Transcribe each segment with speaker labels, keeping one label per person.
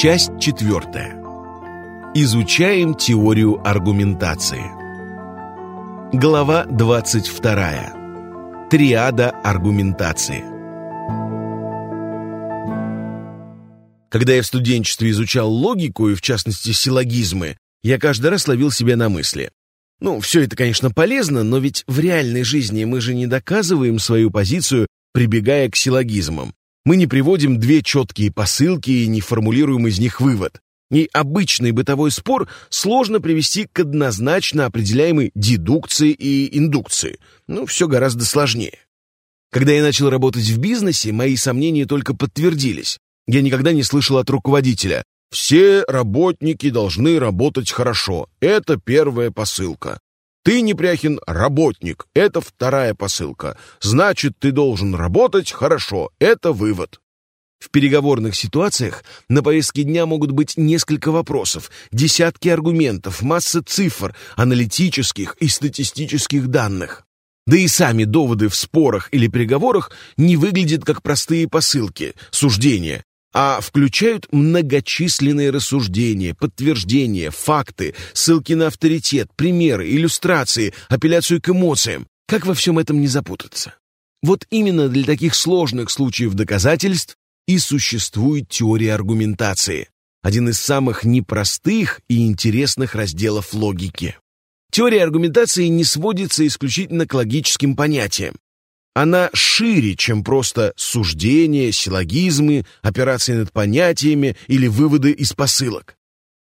Speaker 1: Часть четвертая. Изучаем теорию аргументации. Глава 22. Триада аргументации. Когда я в студенчестве изучал логику и, в частности, силлогизмы, я каждый раз ловил себя на мысли. Ну, все это, конечно, полезно, но ведь в реальной жизни мы же не доказываем свою позицию, прибегая к силлогизмам. Мы не приводим две четкие посылки и не формулируем из них вывод. И обычный бытовой спор сложно привести к однозначно определяемой дедукции и индукции. Ну, все гораздо сложнее. Когда я начал работать в бизнесе, мои сомнения только подтвердились. Я никогда не слышал от руководителя «Все работники должны работать хорошо. Это первая посылка. Ты, Непряхин, работник. Это вторая посылка. Значит, ты должен работать хорошо. Это вывод. В переговорных ситуациях на повестке дня могут быть несколько вопросов, десятки аргументов, масса цифр, аналитических и статистических данных. Да и сами доводы в спорах или переговорах не выглядят как простые посылки, суждения а включают многочисленные рассуждения, подтверждения, факты, ссылки на авторитет, примеры, иллюстрации, апелляцию к эмоциям. Как во всем этом не запутаться? Вот именно для таких сложных случаев доказательств и существует теория аргументации, один из самых непростых и интересных разделов логики. Теория аргументации не сводится исключительно к логическим понятиям. Она шире, чем просто суждения, силлогизмы, операции над понятиями или выводы из посылок.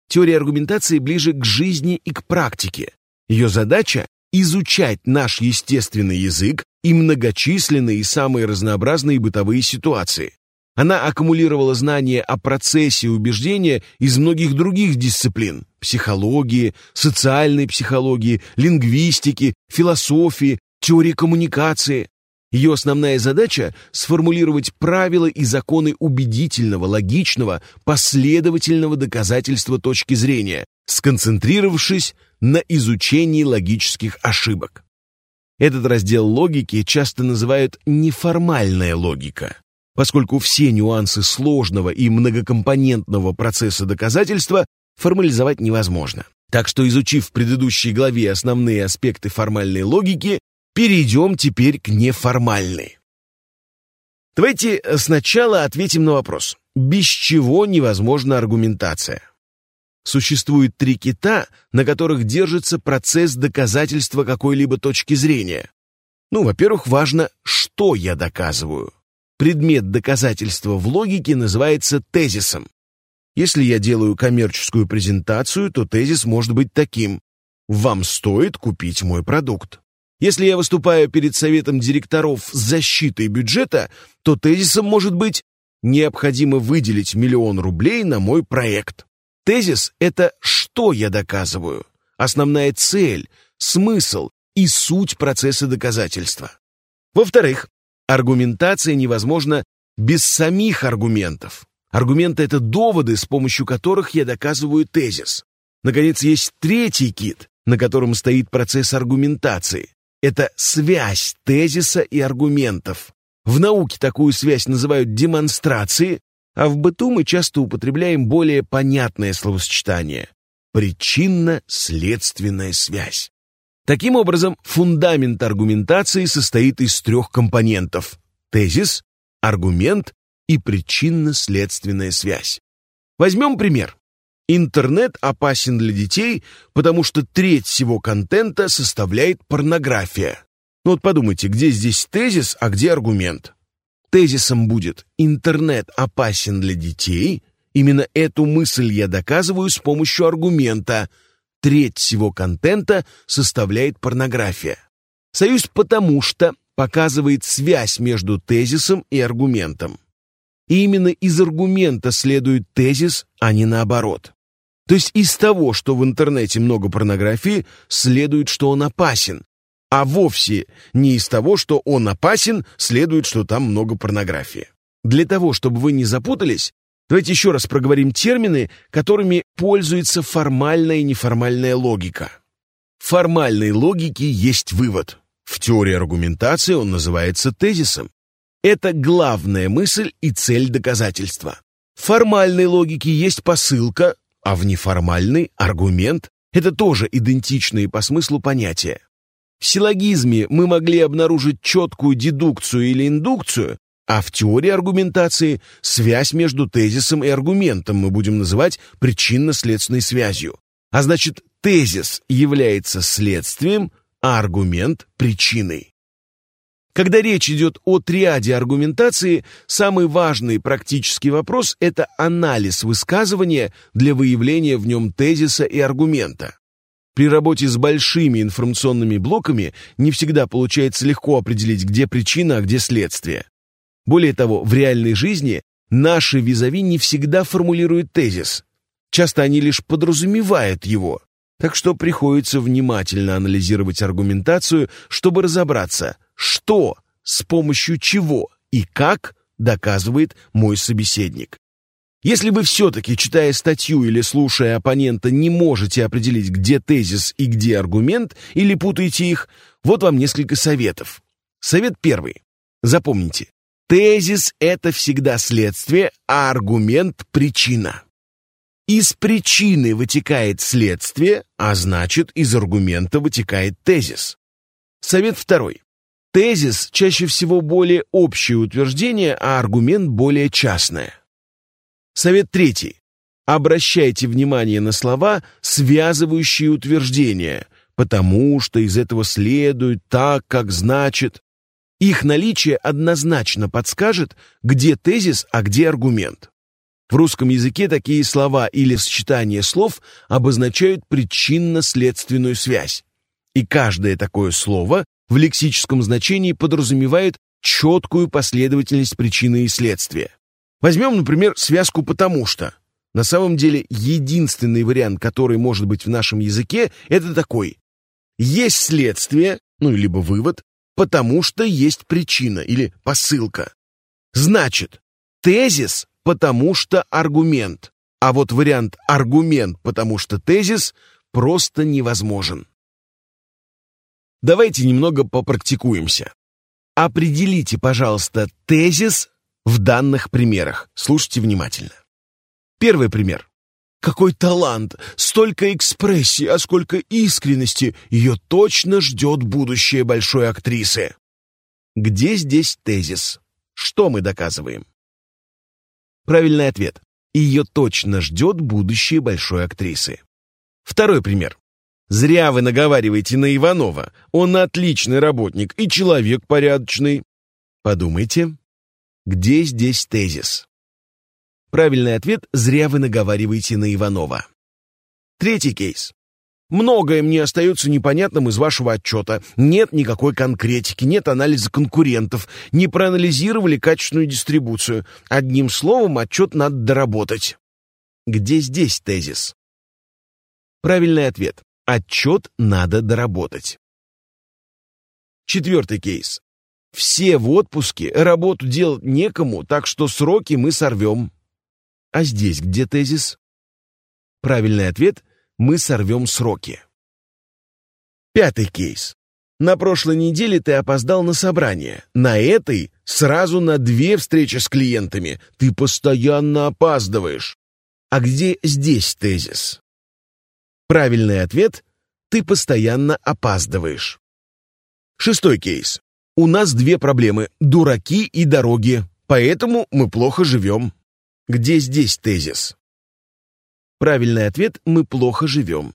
Speaker 1: Теория аргументации ближе к жизни и к практике. Ее задача – изучать наш естественный язык и многочисленные и самые разнообразные бытовые ситуации. Она аккумулировала знания о процессе убеждения из многих других дисциплин – психологии, социальной психологии, лингвистики, философии, теории коммуникации. Ее основная задача — сформулировать правила и законы убедительного, логичного, последовательного доказательства точки зрения, сконцентрировавшись на изучении логических ошибок. Этот раздел логики часто называют неформальная логика, поскольку все нюансы сложного и многокомпонентного процесса доказательства формализовать невозможно. Так что, изучив в предыдущей главе основные аспекты формальной логики, Перейдем теперь к неформальной. Давайте сначала ответим на вопрос, без чего невозможна аргументация. Существует три кита, на которых держится процесс доказательства какой-либо точки зрения. Ну, во-первых, важно, что я доказываю. Предмет доказательства в логике называется тезисом. Если я делаю коммерческую презентацию, то тезис может быть таким «Вам стоит купить мой продукт». Если я выступаю перед советом директоров с защитой бюджета, то тезисом может быть «необходимо выделить миллион рублей на мой проект». Тезис — это что я доказываю, основная цель, смысл и суть процесса доказательства. Во-вторых, аргументация невозможна без самих аргументов. Аргументы — это доводы, с помощью которых я доказываю тезис. Наконец, есть третий кит, на котором стоит процесс аргументации. Это связь тезиса и аргументов. В науке такую связь называют демонстрацией, а в быту мы часто употребляем более понятное словосочетание – причинно-следственная связь. Таким образом, фундамент аргументации состоит из трех компонентов – тезис, аргумент и причинно-следственная связь. Возьмем пример. Интернет опасен для детей, потому что треть всего контента составляет порнография. Ну вот подумайте, где здесь тезис, а где аргумент? Тезисом будет «интернет опасен для детей», именно эту мысль я доказываю с помощью аргумента «треть всего контента составляет порнография». Союз потому что показывает связь между тезисом и аргументом. И именно из аргумента следует тезис, а не наоборот. То есть из того, что в интернете много порнографии, следует, что он опасен. А вовсе не из того, что он опасен, следует, что там много порнографии. Для того, чтобы вы не запутались, давайте еще раз проговорим термины, которыми пользуется формальная и неформальная логика. В формальной логике есть вывод. В теории аргументации он называется тезисом. Это главная мысль и цель доказательства. В формальной логике есть посылка, а в неформальной — аргумент. Это тоже идентичные по смыслу понятия. В силлогизме мы могли обнаружить четкую дедукцию или индукцию, а в теории аргументации связь между тезисом и аргументом мы будем называть причинно-следственной связью. А значит, тезис является следствием, а аргумент – причиной. Когда речь идет о триаде аргументации, самый важный практический вопрос – это анализ высказывания для выявления в нем тезиса и аргумента. При работе с большими информационными блоками не всегда получается легко определить, где причина, а где следствие. Более того, в реальной жизни наши визави не всегда формулируют тезис. Часто они лишь подразумевают его. Так что приходится внимательно анализировать аргументацию, чтобы разобраться, что, с помощью чего и как доказывает мой собеседник. Если вы все-таки, читая статью или слушая оппонента, не можете определить, где тезис и где аргумент, или путаете их, вот вам несколько советов. Совет первый. Запомните, Тезис — это всегда следствие, а аргумент — причина. Из причины вытекает следствие, а значит, из аргумента вытекает тезис. Совет второй. Тезис чаще всего более общее утверждение, а аргумент более частное. Совет третий. Обращайте внимание на слова, связывающие утверждения, потому что из этого следует так, как значит. Их наличие однозначно подскажет, где тезис, а где аргумент. В русском языке такие слова или сочетания слов обозначают причинно-следственную связь. И каждое такое слово в лексическом значении подразумевает четкую последовательность причины и следствия. Возьмем, например, связку «потому что». На самом деле, единственный вариант, который может быть в нашем языке, это такой. Есть следствие, ну, либо вывод, потому что есть причина или посылка. Значит, тезис, потому что аргумент. А вот вариант аргумент, потому что тезис просто невозможен. Давайте немного попрактикуемся. Определите, пожалуйста, тезис в данных примерах. Слушайте внимательно. Первый пример. Какой талант, столько экспрессии, а сколько искренности. Ее точно ждет будущее большой актрисы. Где здесь тезис? Что мы доказываем? Правильный ответ. Ее точно ждет будущее большой актрисы. Второй пример. Зря вы наговариваете на Иванова. Он отличный работник и человек порядочный. Подумайте, где здесь тезис? Правильный ответ – зря вы наговариваете на Иванова. Третий кейс. Многое мне остается непонятным из вашего отчета. Нет никакой конкретики, нет анализа конкурентов, не проанализировали качественную дистрибуцию. Одним словом, отчет надо доработать. Где здесь тезис? Правильный ответ. Отчет надо доработать. Четвертый кейс. Все в отпуске, работу делать некому, так что сроки мы сорвем. А здесь где тезис? Правильный ответ – мы сорвем сроки. Пятый кейс. На прошлой неделе ты опоздал на собрание. На этой сразу на две встречи с клиентами. Ты постоянно опаздываешь. А где здесь тезис? Правильный ответ – ты постоянно опаздываешь. Шестой кейс. У нас две проблемы – дураки и дороги, поэтому мы плохо живем. Где здесь тезис? Правильный ответ – мы плохо живем.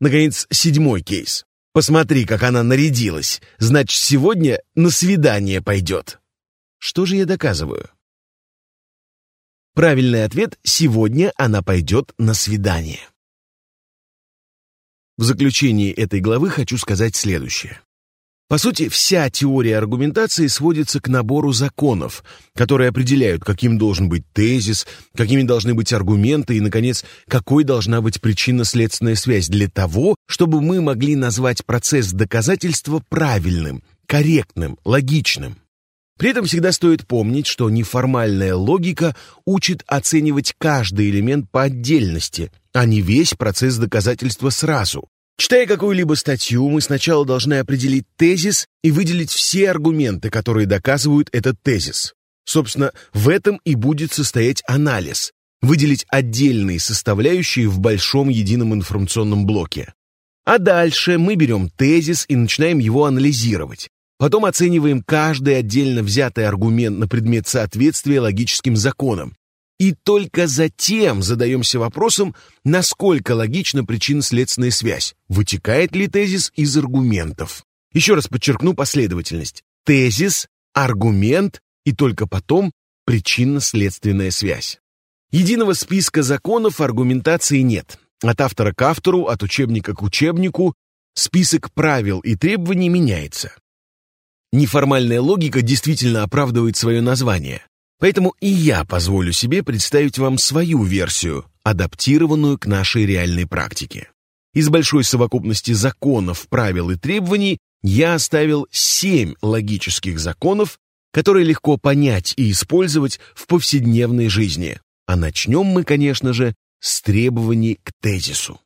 Speaker 1: Наконец, седьмой кейс. Посмотри, как она нарядилась. Значит, сегодня на свидание пойдет. Что же я доказываю? Правильный ответ – сегодня она пойдет на свидание. В заключении этой главы хочу сказать следующее. По сути, вся теория аргументации сводится к набору законов, которые определяют, каким должен быть тезис, какими должны быть аргументы и, наконец, какой должна быть причинно-следственная связь для того, чтобы мы могли назвать процесс доказательства правильным, корректным, логичным. При этом всегда стоит помнить, что неформальная логика учит оценивать каждый элемент по отдельности, а не весь процесс доказательства сразу. Читая какую-либо статью, мы сначала должны определить тезис и выделить все аргументы, которые доказывают этот тезис. Собственно, в этом и будет состоять анализ, выделить отдельные составляющие в большом едином информационном блоке. А дальше мы берем тезис и начинаем его анализировать. Потом оцениваем каждый отдельно взятый аргумент на предмет соответствия логическим законам. И только затем задаемся вопросом, насколько логична причинно-следственная связь, вытекает ли тезис из аргументов. Еще раз подчеркну последовательность. Тезис, аргумент и только потом причинно-следственная связь. Единого списка законов аргументации нет. От автора к автору, от учебника к учебнику список правил и требований меняется. Неформальная логика действительно оправдывает свое название. Поэтому и я позволю себе представить вам свою версию, адаптированную к нашей реальной практике. Из большой совокупности законов, правил и требований я оставил семь логических законов, которые легко понять и использовать в повседневной жизни. А начнем мы, конечно же, с требований к тезису.